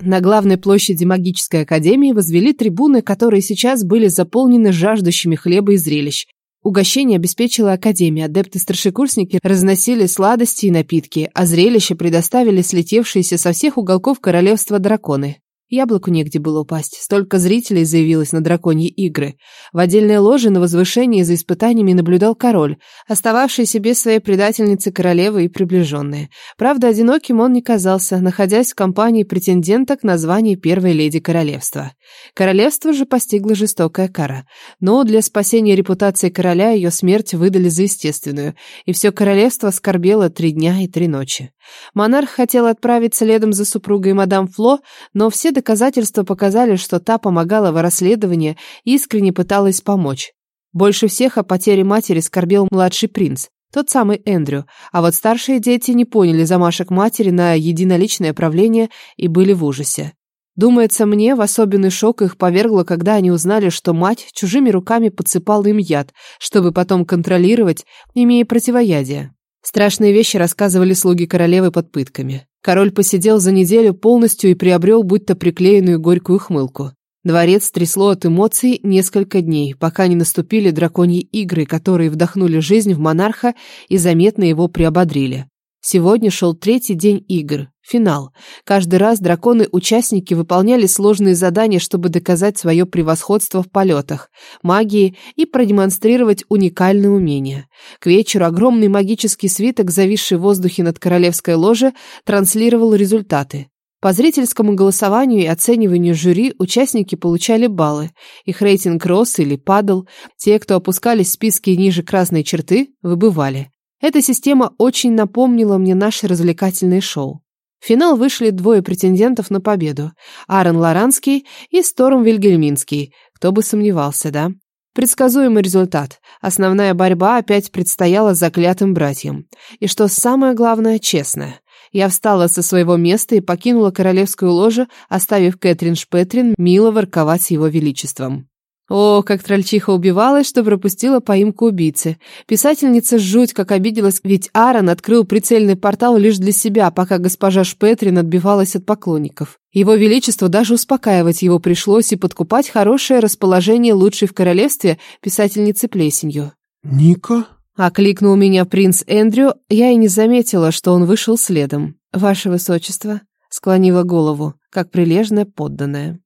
На главной площади магической академии возвели трибуны, которые сейчас были заполнены жаждущими хлеба и зрелищ. Угощение обеспечила Академия, адепты-старшекурсники разносили сладости и напитки, а зрелище предоставили слетевшиеся со всех уголков королевства драконы. Яблоку негде было упасть. Столько зрителей заявилось на драконьи игры. В отдельной ложе на возвышении за испытаниями наблюдал король, остававшийся без своей предательницы королевы и приближенные. Правда, одиноким он не казался, находясь в компании претенденток на звание первой леди королевства. Королевство же постигла жестокая кара. Но для спасения репутации короля ее смерть выдали за естественную, и все королевство скорбело три дня и три ночи. Монарх хотел отправиться следом за супругой мадам Фло, но все доказательства показали, что та помогала в расследовании и искренне пыталась помочь. Больше всех о потере матери скорбел младший принц, тот самый Эндрю, а вот старшие дети не поняли замашек матери на единоличное правление и были в ужасе. Думается мне, в особенный шок их повергло, когда они узнали, что мать чужими руками подсыпала им яд, чтобы потом контролировать, имея противоядие. Страшные вещи рассказывали слуги королевы под пытками. Король посидел за неделю полностью и приобрел будто приклеенную горькую хмылку. Дворец трясло от эмоций несколько дней, пока не наступили драконьи игры, которые вдохнули жизнь в монарха и заметно его приободрили. Сегодня шел третий день игр, финал. Каждый раз драконы-участники выполняли сложные задания, чтобы доказать свое превосходство в полетах, магии и продемонстрировать уникальные умения. К вечеру огромный магический свиток, зависший в воздухе над королевской ложе, транслировал результаты. По зрительскому голосованию и оцениванию жюри участники получали баллы. Их рейтинг рос или падал. Те, кто опускались в списки ниже красной черты, выбывали. Эта система очень напомнила мне наше развлекательное шоу. В финал вышли двое претендентов на победу. Аарон Лоранский и Сторм Вильгельминский. Кто бы сомневался, да? Предсказуемый результат. Основная борьба опять предстояла заклятым братьям. И что самое главное, честная. Я встала со своего места и покинула королевскую ложу, оставив Кэтрин Шпетрин мило ворковать его величеством. О, как трольчиха убивалась, что пропустила поимку убийцы. Писательница жуть как обиделась, ведь Аарон открыл прицельный портал лишь для себя, пока госпожа Шпетрин отбивалась от поклонников. Его величество даже успокаивать его пришлось и подкупать хорошее расположение лучшей в королевстве писательницы плесенью. «Ника?» — окликнул меня принц Эндрю, я и не заметила, что он вышел следом. «Ваше высочество», — склонила голову, как прилежная подданная.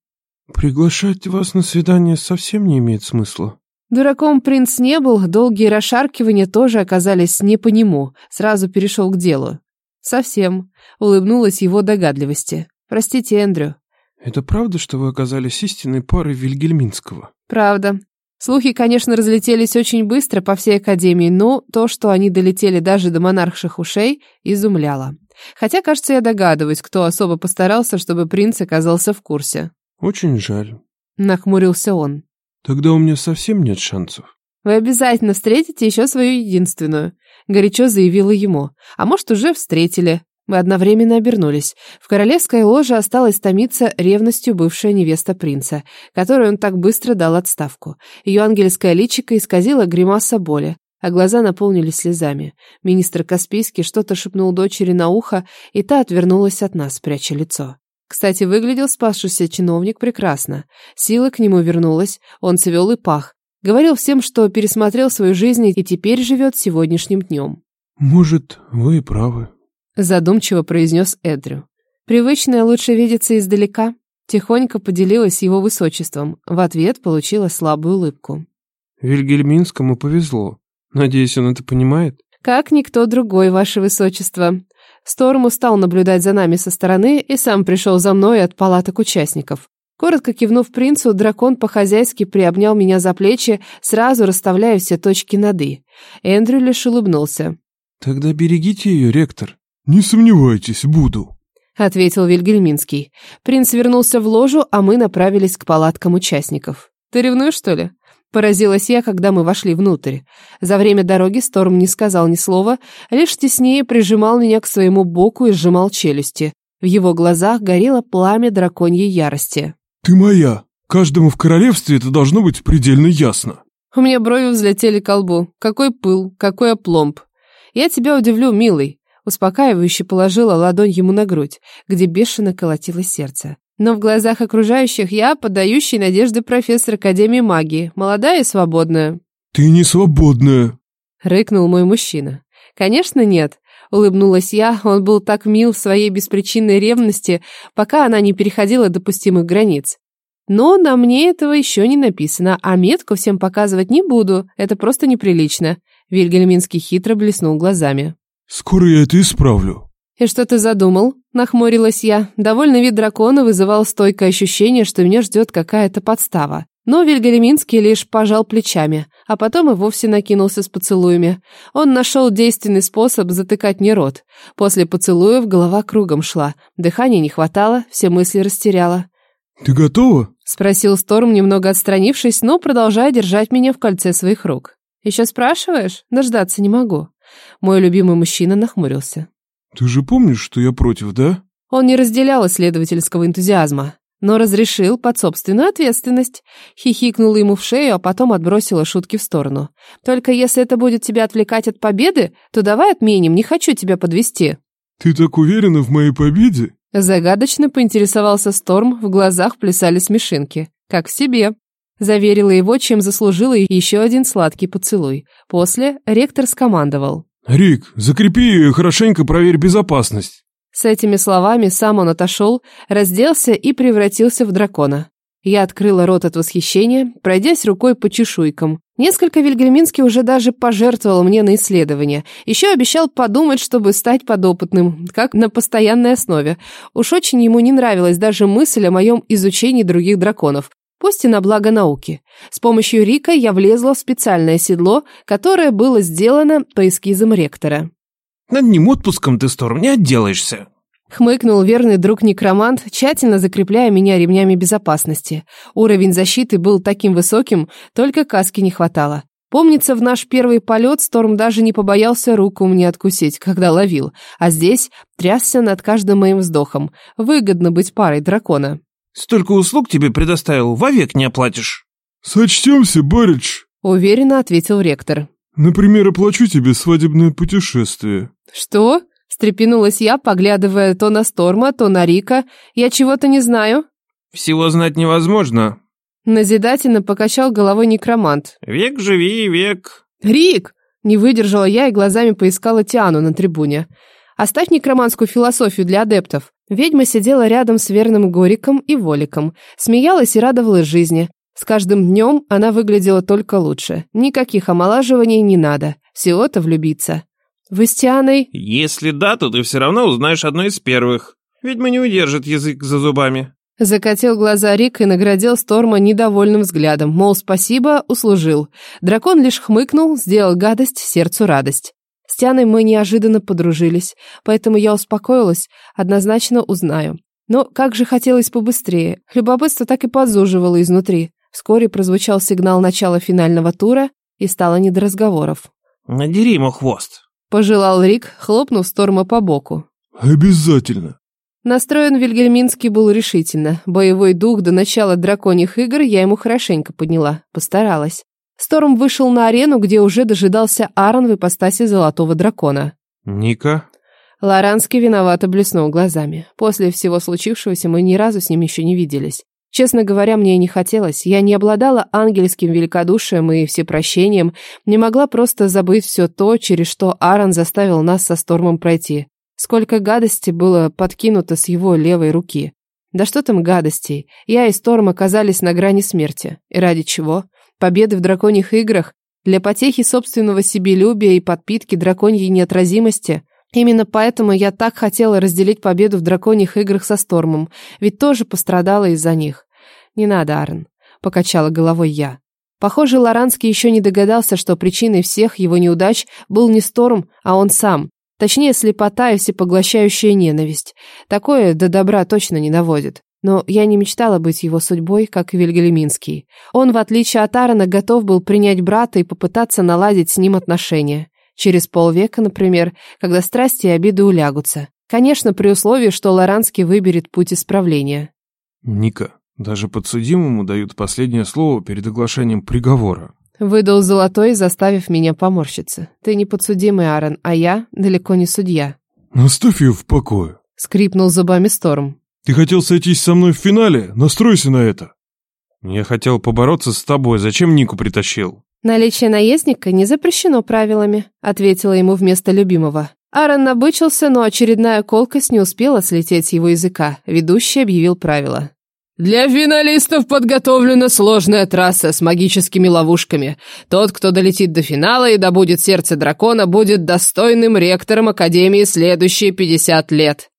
«Приглашать вас на свидание совсем не имеет смысла». Дураком принц не был, долгие расшаркивания тоже оказались не по нему, сразу перешел к делу. «Совсем», — улыбнулась его догадливости. «Простите, Эндрю». «Это правда, что вы оказались истинной парой Вильгельминского?» «Правда. Слухи, конечно, разлетелись очень быстро по всей Академии, но то, что они долетели даже до монарших ушей, изумляло. Хотя, кажется, я догадываюсь, кто особо постарался, чтобы принц оказался в курсе. «Очень жаль», — нахмурился он. «Тогда у меня совсем нет шансов». «Вы обязательно встретите еще свою единственную», — горячо заявила ему. «А может, уже встретили». Мы одновременно обернулись. В королевской ложе осталась томиться ревностью бывшая невеста принца, которой он так быстро дал отставку. Ее ангельское личико исказило гримаса боли, а глаза наполнились слезами. Министр Каспийский что-то шепнул дочери на ухо, и та отвернулась от нас, пряча лицо. Кстати, выглядел спасшийся чиновник прекрасно. Сила к нему вернулась, он цвел и пах. Говорил всем, что пересмотрел свою жизнь и теперь живет сегодняшним днем. «Может, вы и правы», — задумчиво произнес Эдрю. «Привычное лучше видеться издалека». Тихонько поделилась его высочеством. В ответ получила слабую улыбку. «Вильгельминскому повезло. Надеюсь, он это понимает?» «Как никто другой, ваше высочество. Сторм устал наблюдать за нами со стороны и сам пришел за мной от палаток участников. Коротко кивнув принцу, дракон по-хозяйски приобнял меня за плечи, сразу расставляя все точки над «и». Эндрю лишь улыбнулся. «Тогда берегите ее, ректор». «Не сомневайтесь, буду», — ответил Вильгельминский. Принц вернулся в ложу, а мы направились к палаткам участников. «Ты ревнуешь, что ли?» Поразилась я, когда мы вошли внутрь. За время дороги Сторм не сказал ни слова, лишь теснее прижимал меня к своему боку и сжимал челюсти. В его глазах горело пламя драконьей ярости. «Ты моя! Каждому в королевстве это должно быть предельно ясно!» У меня брови взлетели к лбу. Какой пыл, какой опломб. Я тебя удивлю, милый. Успокаивающе положила ладонь ему на грудь, где бешено колотилось сердце. Но в глазах окружающих я подающий надежды профессор Академии магии, молодая и свободная. «Ты не свободная!» — рыкнул мой мужчина. «Конечно нет», — улыбнулась я, он был так мил в своей беспричинной ревности, пока она не переходила допустимых границ. Но на мне этого еще не написано, а метку всем показывать не буду, это просто неприлично. Вильгельминский хитро блеснул глазами. «Скоро я это исправлю». «И что ты задумал?» – нахмурилась я. Довольный вид дракона вызывал стойкое ощущение, что меня ждет какая-то подстава. Но Вильгельминский лишь пожал плечами, а потом и вовсе накинулся с поцелуями. Он нашел действенный способ затыкать мне рот. После поцелуев голова кругом шла, дыхания не хватало, все мысли растеряла. «Ты готова?» — спросил Сторм, немного отстранившись, но продолжая держать меня в кольце своих рук. «Еще спрашиваешь? Дождаться не могу». Мой любимый мужчина нахмурился. «Ты же помнишь, что я против, да?» Он не разделял исследовательского энтузиазма, но разрешил под собственную ответственность. Хихикнула ему в шею, а потом отбросила шутки в сторону. «Только если это будет тебя отвлекать от победы, то давай отменим, не хочу тебя подвести. «Ты так уверена в моей победе?» Загадочно поинтересовался Сторм, в глазах плясали смешинки. Как в себе. Заверила его, чем заслужила еще один сладкий поцелуй. После ректор скомандовал. «Рик, закрепи ее и хорошенько проверь безопасность». С этими словами сам он отошел, разделся и превратился в дракона. Я открыла рот от восхищения, пройдясь рукой по чешуйкам. Несколько Вильгельминский уже даже пожертвовал мне на исследование. Еще обещал подумать, чтобы стать подопытным, как на постоянной основе. Уж очень ему не нравилась даже мысль о моем изучении других драконов. Пусть и на благо науки. С помощью Рика я влезла в специальное седло, которое было сделано по эскизам ректора. «Над ним отпуском ты, Сторм, не отделаешься», Хмыкнул верный друг-некромант, тщательно закрепляя меня ремнями безопасности. Уровень защиты был таким высоким, только каски не хватало. Помнится, в наш первый полет Сторм даже не побоялся руку мне откусить, когда ловил, а здесь трясся над каждым моим вздохом. Выгодно быть парой дракона. «Столько услуг тебе предоставил, вовек не оплатишь». «Сочтемся, Барич», — уверенно ответил ректор. «Например, оплачу тебе свадебное путешествие». «Что?» Встрепенулась я, поглядывая то на Сторма, то на Рика. Я чего-то не знаю. Всего знать невозможно. Назидательно покачал головой некромант. Век живи, век. Рик! Не выдержала я и глазами поискала Тиану на трибуне. Оставь некроманскую философию для адептов. Ведьма сидела рядом с верным Гориком и Воликом, смеялась и радовалась жизни. С каждым днем она выглядела только лучше. Никаких омолаживаний не надо. Всего-то влюбиться. Вы с Тианой? Если да, то ты все равно узнаешь одно из первых. Ведьма не удержит язык за зубами. Закатил глаза Рик и наградил Сторма недовольным взглядом, мол, спасибо, услужил. Дракон лишь хмыкнул, сделал гадость, сердцу радость. С Тианой мы неожиданно подружились, поэтому я успокоилась, однозначно узнаю. Но как же хотелось побыстрее. Любопытство так и подзуживало изнутри. Вскоре прозвучал сигнал начала финального тура, и стало не до разговоров. «Надери ему хвост», Пожелал Рик, хлопнув Сторма по боку. «Обязательно!» Настроен Вильгельминский был решительно. Боевой дух до начала драконьих игр я ему хорошенько подняла. Постаралась. Сторм вышел на арену, где уже дожидался Аарон в ипостаси золотого дракона. «Ника?» Лоранский виновато блеснул глазами. После всего случившегося мы ни разу с ним еще не виделись. Честно говоря, мне и не хотелось. Я не обладала ангельским великодушием и всепрощением, не могла просто забыть все то, через что Аарон заставил нас со Стормом пройти. Сколько гадости было подкинуто с его левой руки. Да что там гадостей. Я и Сторм оказались на грани смерти. И ради чего? Победы в драконьих играх? Для потехи собственного себелюбия и подпитки драконьей неотразимости? Именно поэтому я так хотела разделить победу в драконьих играх со Стормом, ведь тоже пострадала из-за них. Не надо, Арн, покачала головой я. Похоже, Лоранский еще не догадался, что причиной всех его неудач был не Сторм, а он сам. Точнее, слепота и всепоглощающая ненависть. Такое до добра точно не наводит. Но я не мечтала быть его судьбой, как Вильгельминский. Он, в отличие от Аарона, готов был принять брата и попытаться наладить с ним отношения. Через полвека, например, когда страсти и обиды улягутся. Конечно, при условии, что Лоранский выберет путь исправления. Ника, даже подсудимому дают последнее слово перед оглашением приговора. Выдал золотой, заставив меня поморщиться. Ты не подсудимый, Аарон, а я далеко не судья. Оставь ее в покое. Скрипнул зубами Сторм. Ты хотел сойтись со мной в финале? Настройся на это. Я хотел побороться с тобой, зачем Нику притащил? Наличие наездника не запрещено правилами, ответила ему вместо любимого. Аарон набычился, но очередная колкость не успела слететь с его языка. Ведущий объявил правила. Для финалистов подготовлена сложная трасса с магическими ловушками. Тот, кто долетит до финала и добудет сердце дракона, будет достойным ректором Академии следующие 50 лет.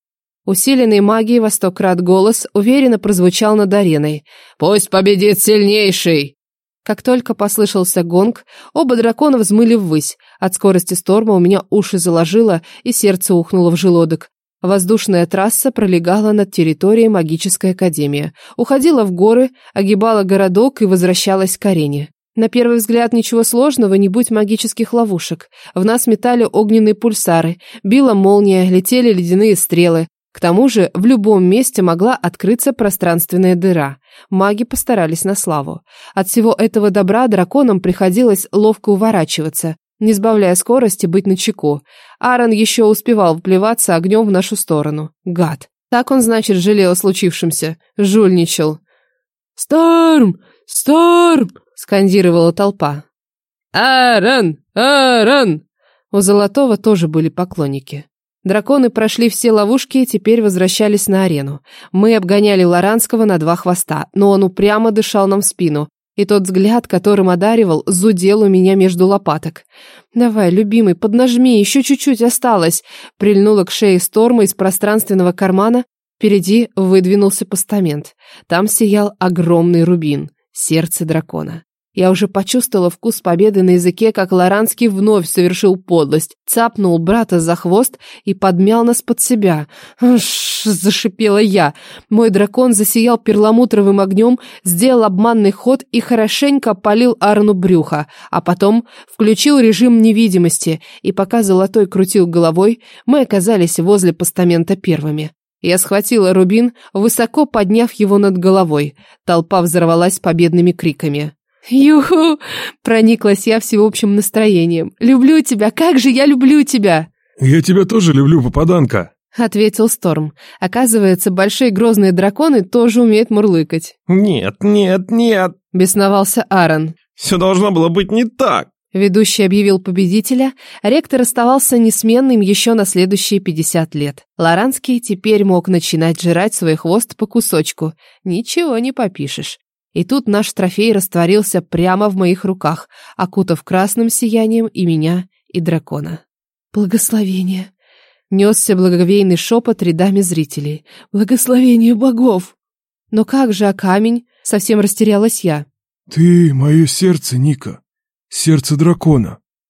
Усиленный магией во сто крат голос уверенно прозвучал над ареной. «Пусть победит сильнейший!» Как только послышался гонг, оба дракона взмыли ввысь. От скорости сторма у меня уши заложило и сердце ухнуло в желудок. Воздушная трасса пролегала над территорией магической академии, уходила в горы, огибала городок и возвращалась к арене. На первый взгляд ничего сложного, не будь магических ловушек. В нас метали огненные пульсары, била молния, летели ледяные стрелы. К тому же в любом месте могла открыться пространственная дыра. Маги постарались на славу. От всего этого добра драконам приходилось ловко уворачиваться, не сбавляя скорости быть начеку. Аарон еще успевал вплеваться огнем в нашу сторону. Гад. Так он, значит, жалел о случившемся. Жульничал. «Сторм! Сторм!» — скандировала толпа. «Аарон! Аарон!» У Золотого тоже были поклонники. Драконы прошли все ловушки и теперь возвращались на арену. Мы обгоняли Лоранского на два хвоста, но он упрямо дышал нам в спину. И тот взгляд, которым одаривал, зудел у меня между лопаток. «Давай, любимый, поднажми, еще чуть-чуть осталось!» Прильнула к шее Сторма из пространственного кармана. Впереди выдвинулся постамент. Там сиял огромный рубин, сердце дракона. Я уже почувствовала вкус победы на языке, как Лоранский вновь совершил подлость, цапнул брата за хвост и подмял нас под себя. Зашипела я. Мой дракон засиял перламутровым огнем, сделал обманный ход и хорошенько полил Арну брюха, а потом включил режим невидимости, и пока Золотой крутил головой, мы оказались возле постамента первыми. Я схватила рубин, высоко подняв его над головой. Толпа взорвалась победными криками. «Юху!» — прониклась я всеобщим настроением. «Люблю тебя! Как же я люблю тебя!» «Я тебя тоже люблю, попаданка!» — ответил Сторм. Оказывается, большие грозные драконы тоже умеют мурлыкать. «Нет, нет, нет!» — бесновался Аарон. «Все должно было быть не так!» Ведущий объявил победителя, ректор оставался несменным еще на следующие 50 лет. Лоранский теперь мог начинать жрать свой хвост по кусочку. Ничего не попишешь. И тут наш трофей растворился прямо в моих руках, окутав красным сиянием и меня, и дракона. «Благословение!» Несся благоговейный шепот рядами зрителей. «Благословение богов!» «Но как же, а камень?» Совсем растерялась я. «Ты — мое сердце, Ника. Сердце дракона».